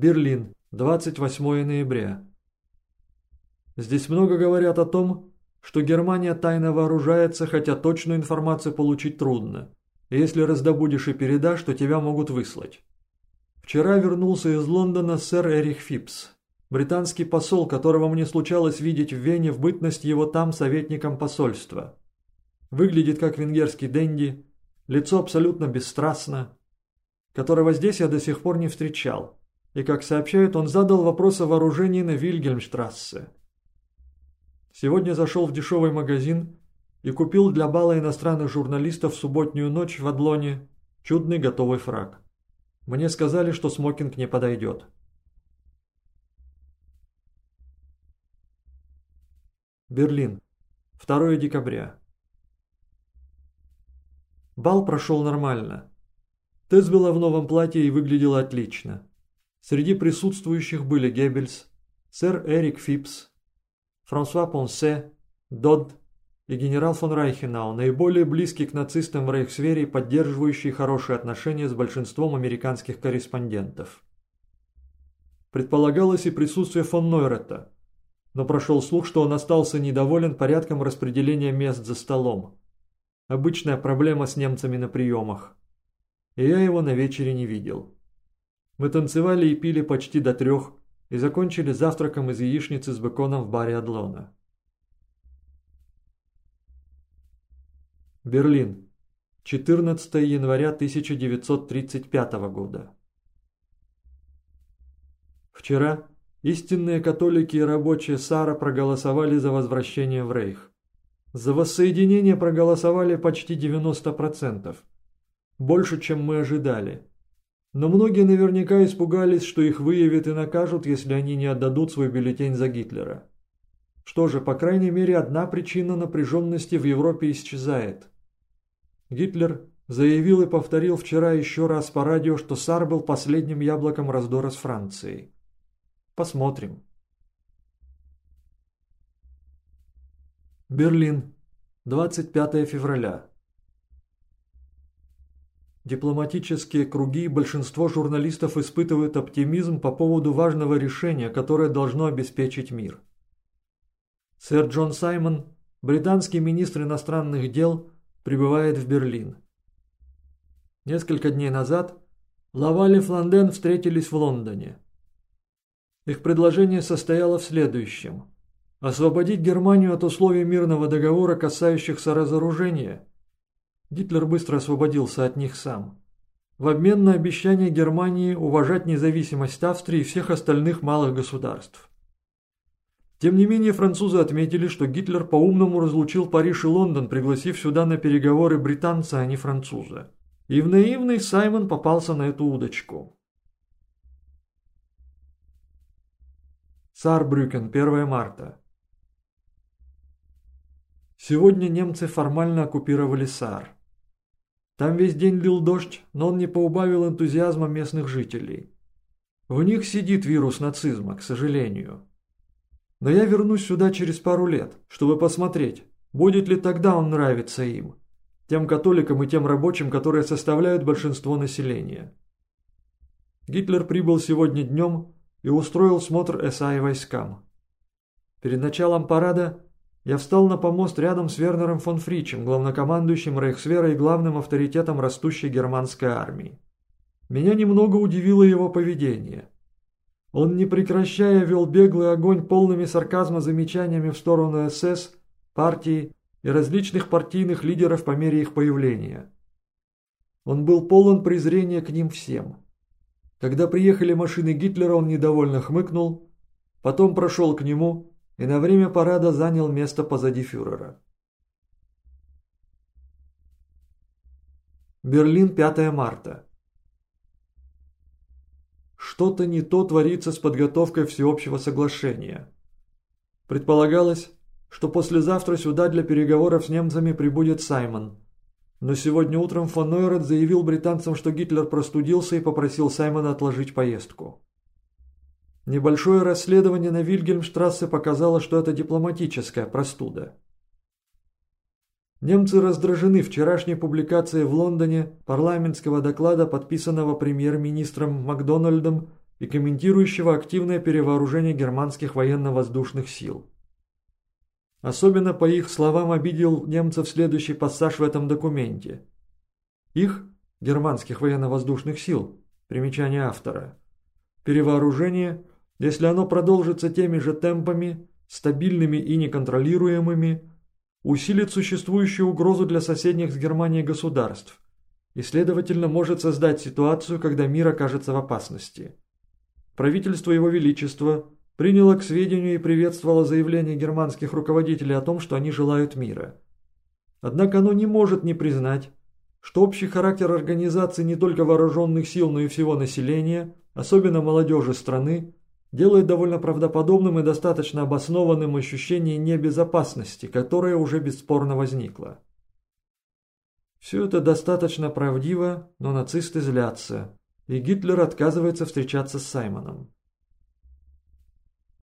Берлин, 28 ноября. Здесь много говорят о том, что Германия тайно вооружается, хотя точную информацию получить трудно. Если раздобудешь и передашь, то тебя могут выслать. Вчера вернулся из Лондона сэр Эрих Фипс, британский посол, которого мне случалось видеть в Вене в бытность его там советником посольства. Выглядит как венгерский денди, лицо абсолютно бесстрастно, которого здесь я до сих пор не встречал. И, как сообщают, он задал вопрос о вооружении на Вильгельмштрассе. Сегодня зашел в дешевый магазин и купил для бала иностранных журналистов в субботнюю ночь в Адлоне чудный готовый фраг. Мне сказали, что смокинг не подойдет. Берлин. 2 декабря. Бал прошел нормально. Тесс была в новом платье и выглядела отлично. Среди присутствующих были Геббельс, сэр Эрик Фипс, Франсуа Понсе, Додд и генерал фон Райхенау, наиболее близкий к нацистам в Рейхсвере и поддерживающий хорошие отношения с большинством американских корреспондентов. Предполагалось и присутствие фон Нойрета, но прошел слух, что он остался недоволен порядком распределения мест за столом. Обычная проблема с немцами на приемах. И я его на вечере не видел. Мы танцевали и пили почти до трех и закончили завтраком из яичницы с беконом в баре Адлона. Берлин. 14 января 1935 года. Вчера истинные католики и рабочие Сара проголосовали за возвращение в Рейх. За воссоединение проголосовали почти 90%. Больше, чем мы ожидали. Но многие наверняка испугались, что их выявят и накажут, если они не отдадут свой бюллетень за Гитлера. Что же, по крайней мере, одна причина напряженности в Европе исчезает. Гитлер заявил и повторил вчера еще раз по радио, что Сар был последним яблоком раздора с Францией. Посмотрим. Берлин, 25 февраля. Дипломатические круги и большинство журналистов испытывают оптимизм по поводу важного решения, которое должно обеспечить мир. Сэр Джон Саймон, британский министр иностранных дел, прибывает в Берлин. Несколько дней назад Лаваль и Фланден встретились в Лондоне. Их предложение состояло в следующем. Освободить Германию от условий мирного договора, касающихся разоружения. Гитлер быстро освободился от них сам. В обмен на обещание Германии уважать независимость Австрии и всех остальных малых государств. Тем не менее, французы отметили, что Гитлер по-умному разлучил Париж и Лондон, пригласив сюда на переговоры британца, а не француза. И в наивный Саймон попался на эту удочку. Сарбрюкен, 1 марта. Сегодня немцы формально оккупировали Сар. Там весь день лил дождь, но он не поубавил энтузиазма местных жителей. В них сидит вирус нацизма, к сожалению. Но я вернусь сюда через пару лет, чтобы посмотреть, будет ли тогда он нравиться им, тем католикам и тем рабочим, которые составляют большинство населения. Гитлер прибыл сегодня днем и устроил смотр СА и войскам. Перед началом парада я встал на помост рядом с Вернером фон Фричем, главнокомандующим Рейхсвера и главным авторитетом растущей германской армии. Меня немного удивило его поведение – он, не прекращая, вел беглый огонь полными сарказма замечаниями в сторону СС, партии и различных партийных лидеров по мере их появления. Он был полон презрения к ним всем. Когда приехали машины Гитлера, он недовольно хмыкнул, потом прошел к нему и на время парада занял место позади фюрера. Берлин, 5 марта. Что-то не то творится с подготовкой всеобщего соглашения. Предполагалось, что послезавтра сюда для переговоров с немцами прибудет Саймон. Но сегодня утром фон Нойрет заявил британцам, что Гитлер простудился и попросил Саймона отложить поездку. Небольшое расследование на Вильгельмштрассе показало, что это дипломатическая простуда. Немцы раздражены вчерашней публикацией в Лондоне парламентского доклада, подписанного премьер-министром Макдональдом и комментирующего активное перевооружение германских военно-воздушных сил. Особенно, по их словам, обидел немцев следующий пассаж в этом документе. Их, германских военно-воздушных сил, примечание автора, перевооружение, если оно продолжится теми же темпами, стабильными и неконтролируемыми, усилит существующую угрозу для соседних с Германией государств и, следовательно, может создать ситуацию, когда мир окажется в опасности. Правительство Его Величества приняло к сведению и приветствовало заявление германских руководителей о том, что они желают мира. Однако оно не может не признать, что общий характер организации не только вооруженных сил, но и всего населения, особенно молодежи страны, делает довольно правдоподобным и достаточно обоснованным ощущение небезопасности, которое уже бесспорно возникло. Все это достаточно правдиво, но нацисты злятся, и Гитлер отказывается встречаться с Саймоном.